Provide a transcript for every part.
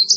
Thank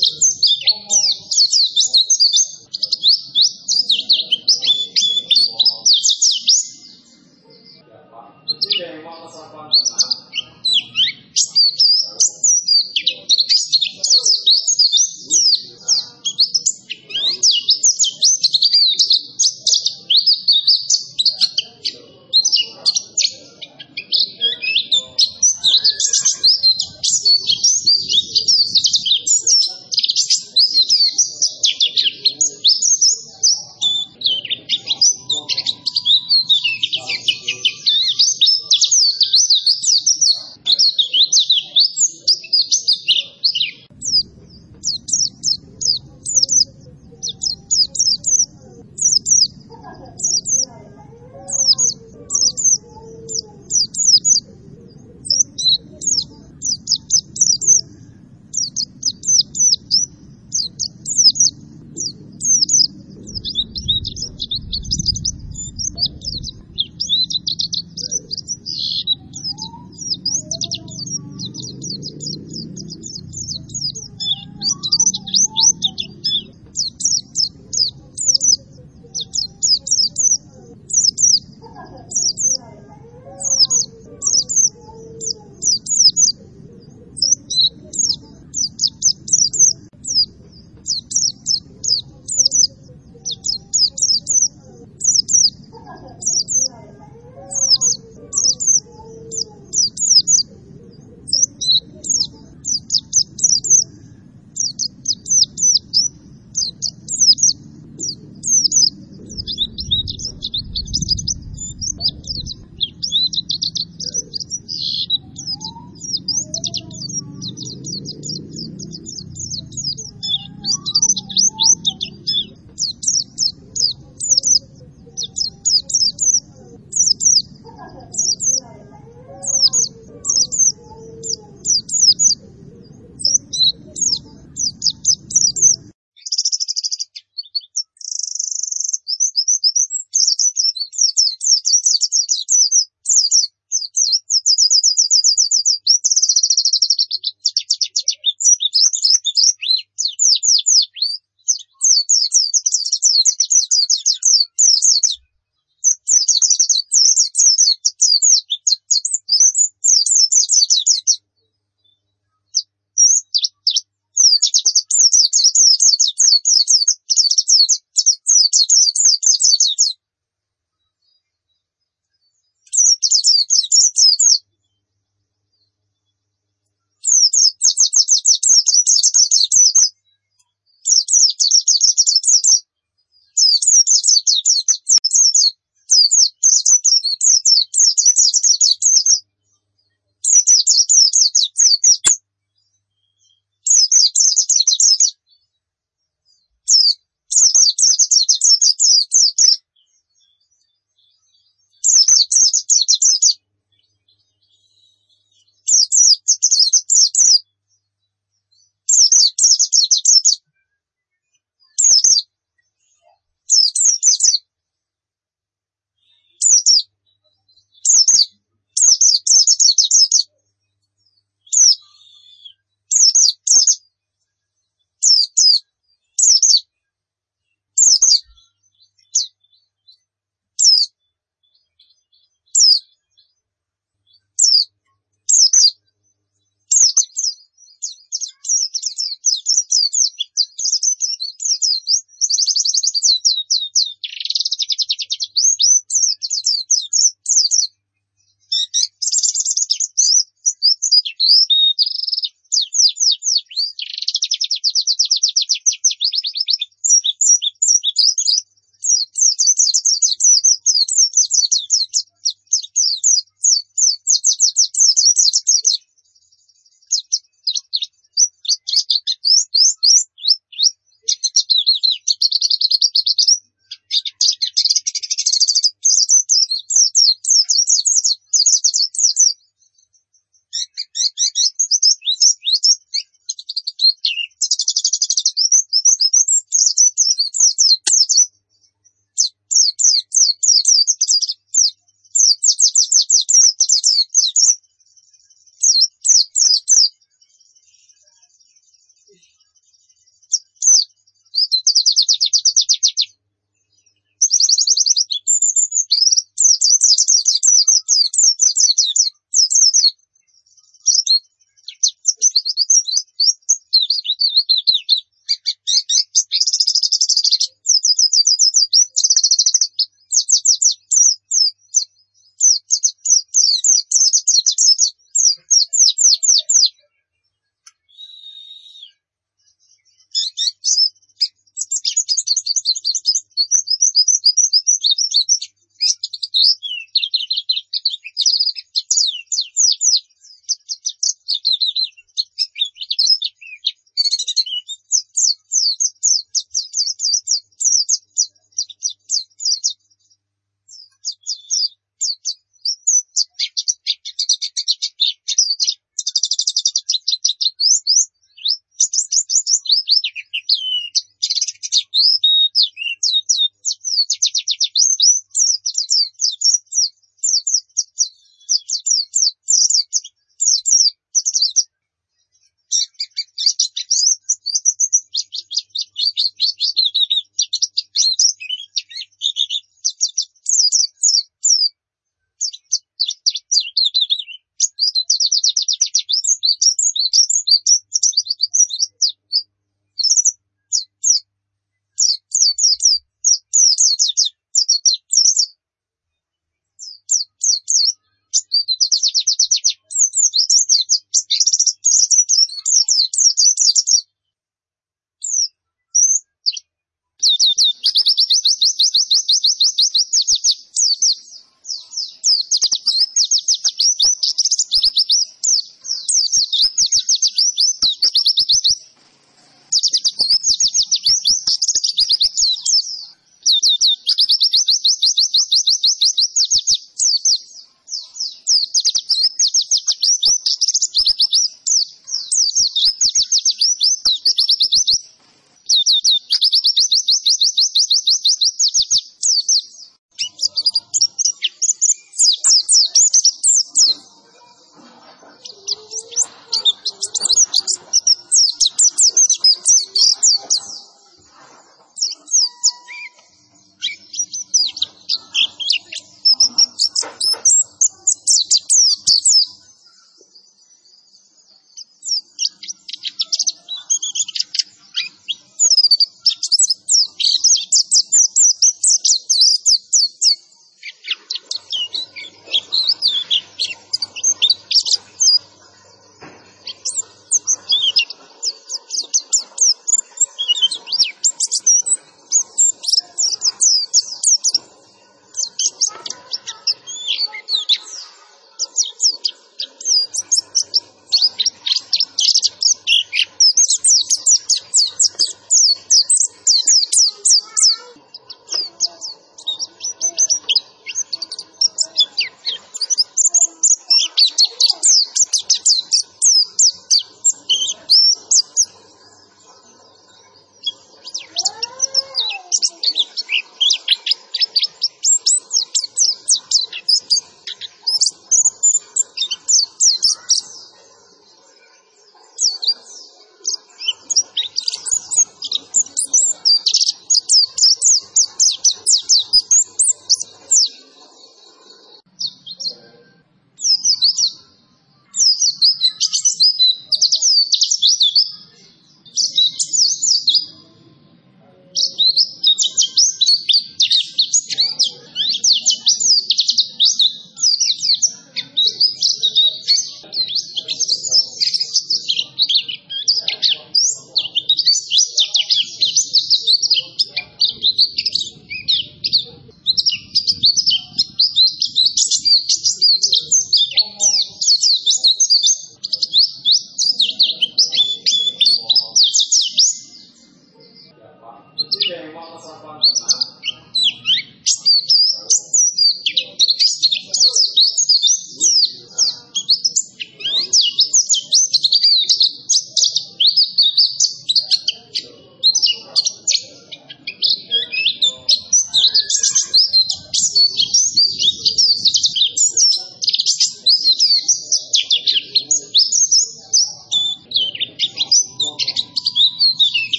just like you did with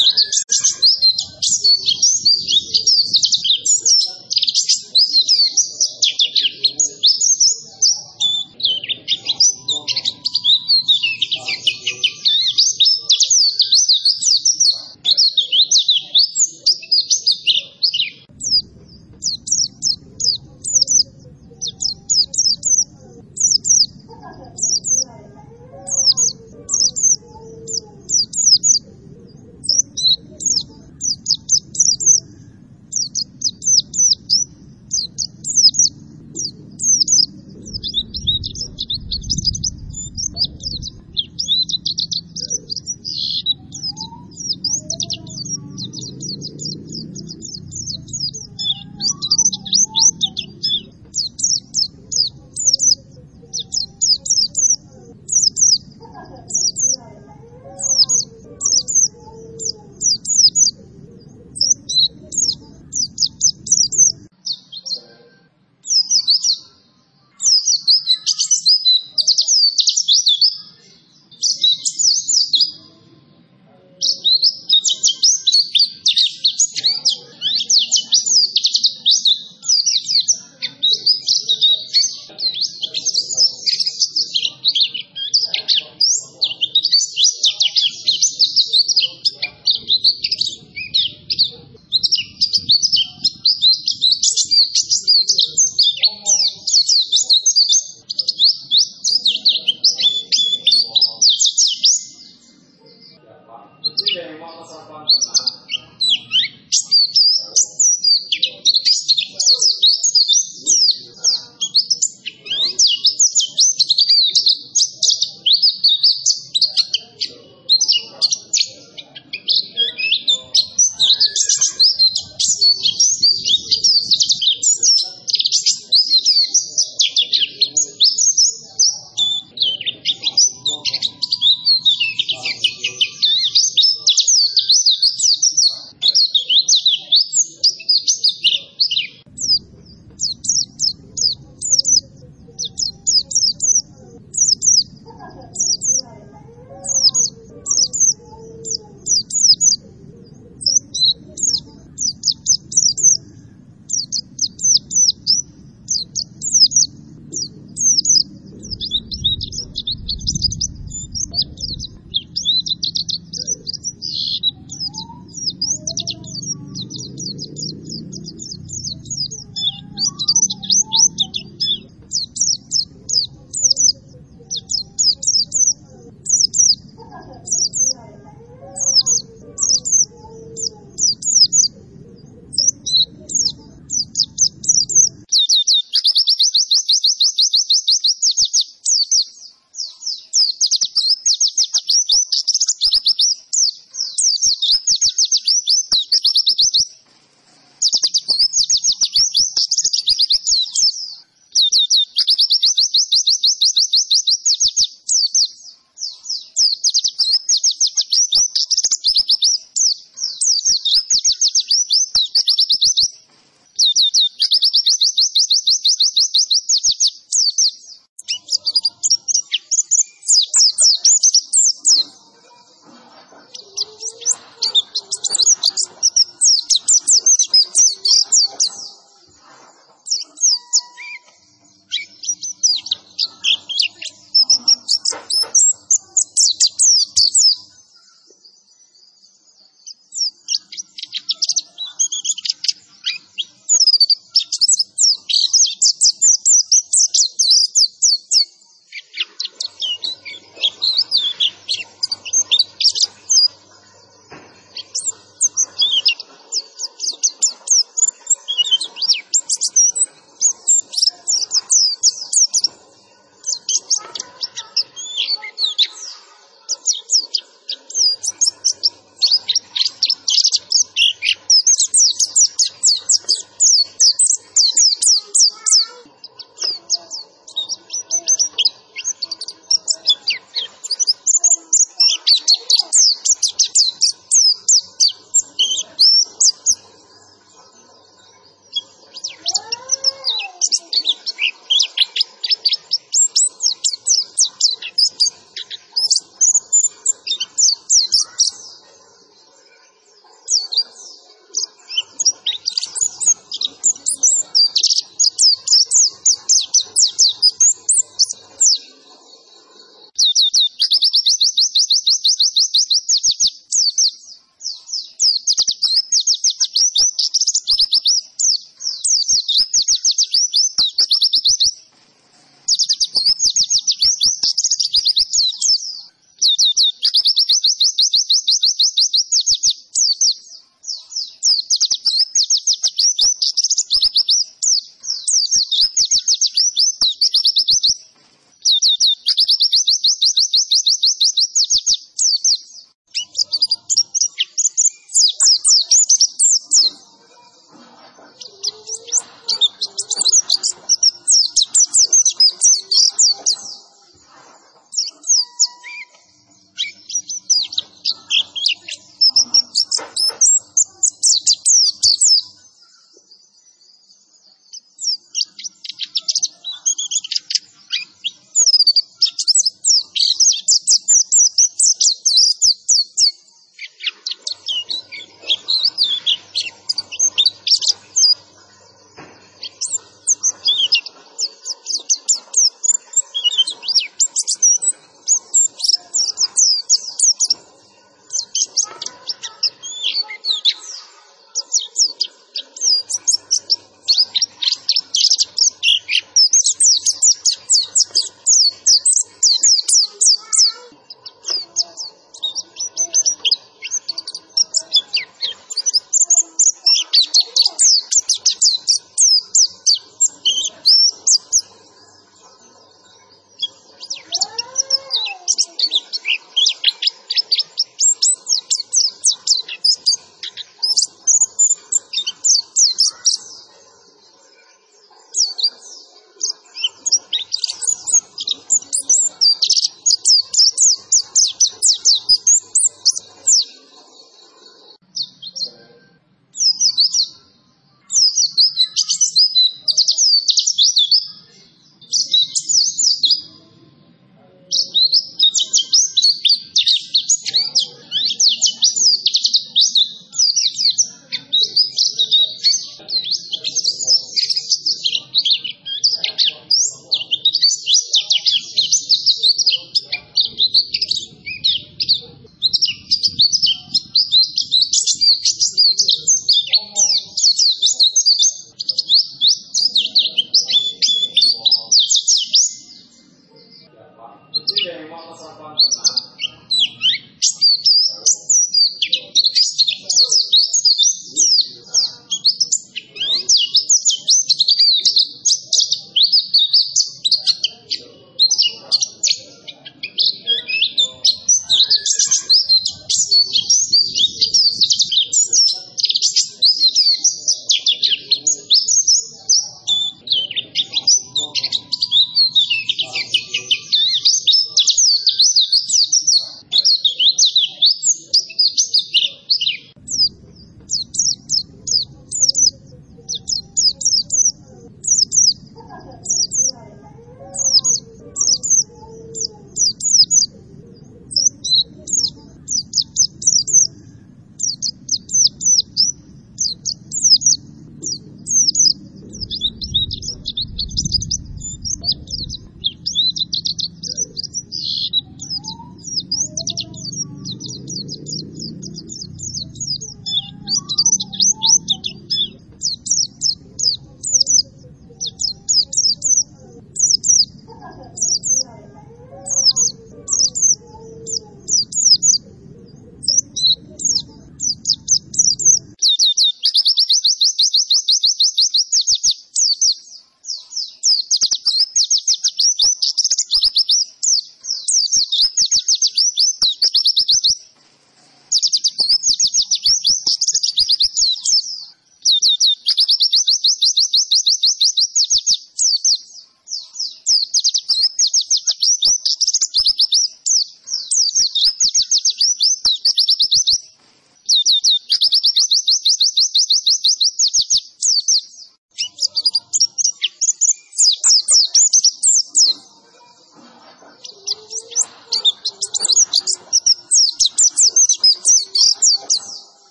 すいません。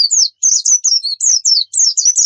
ちょっと。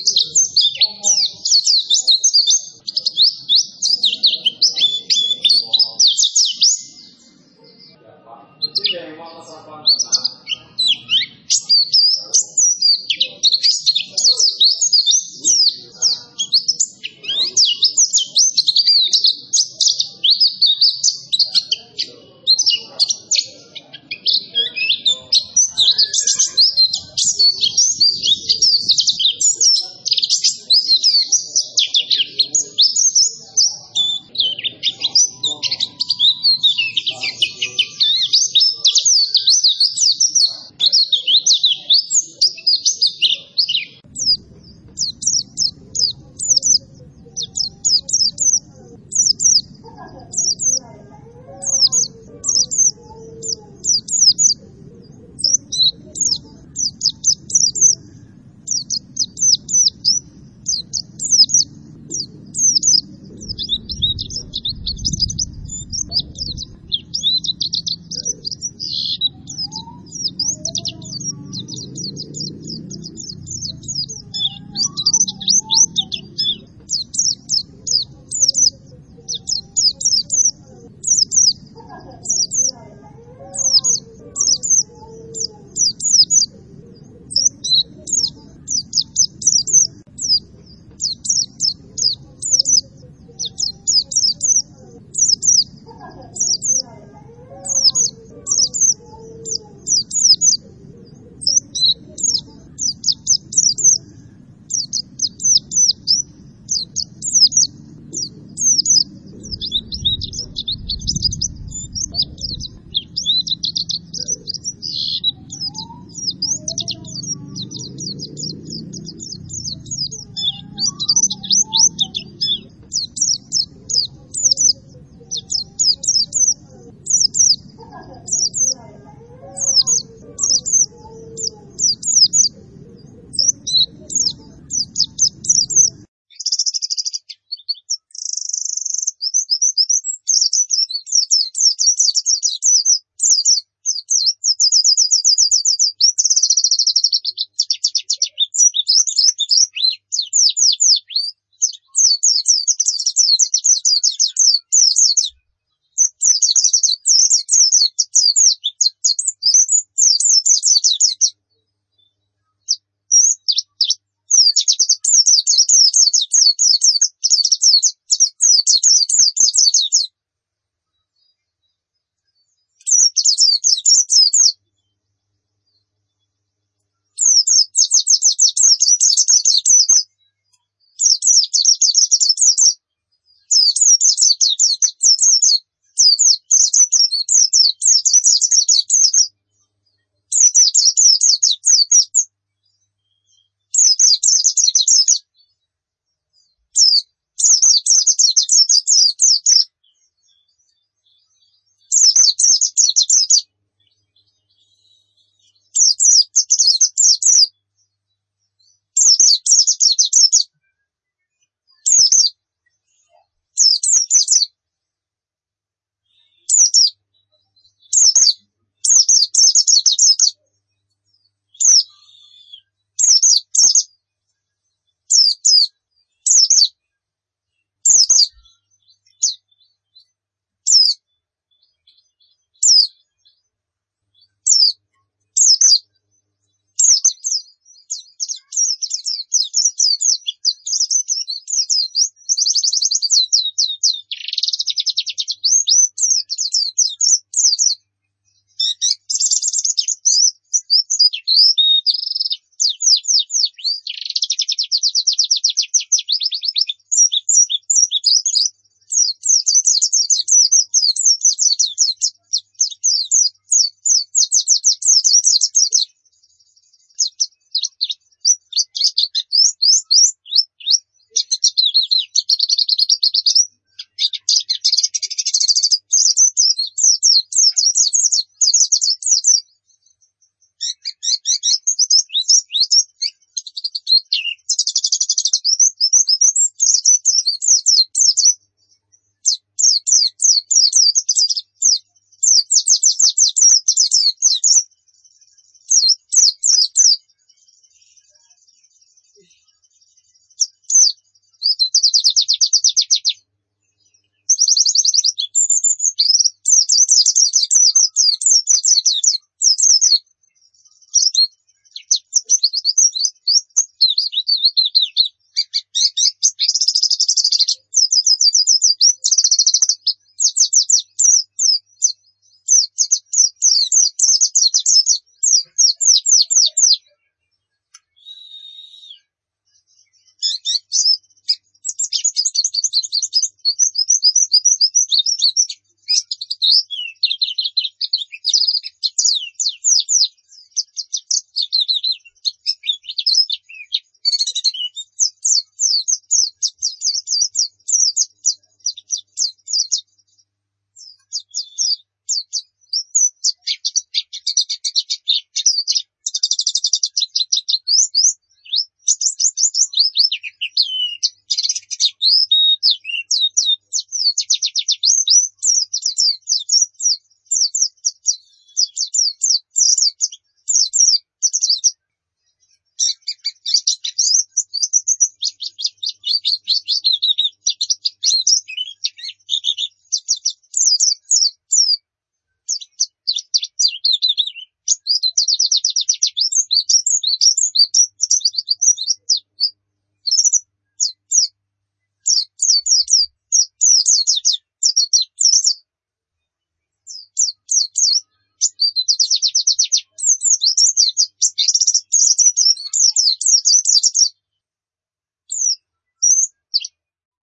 musicians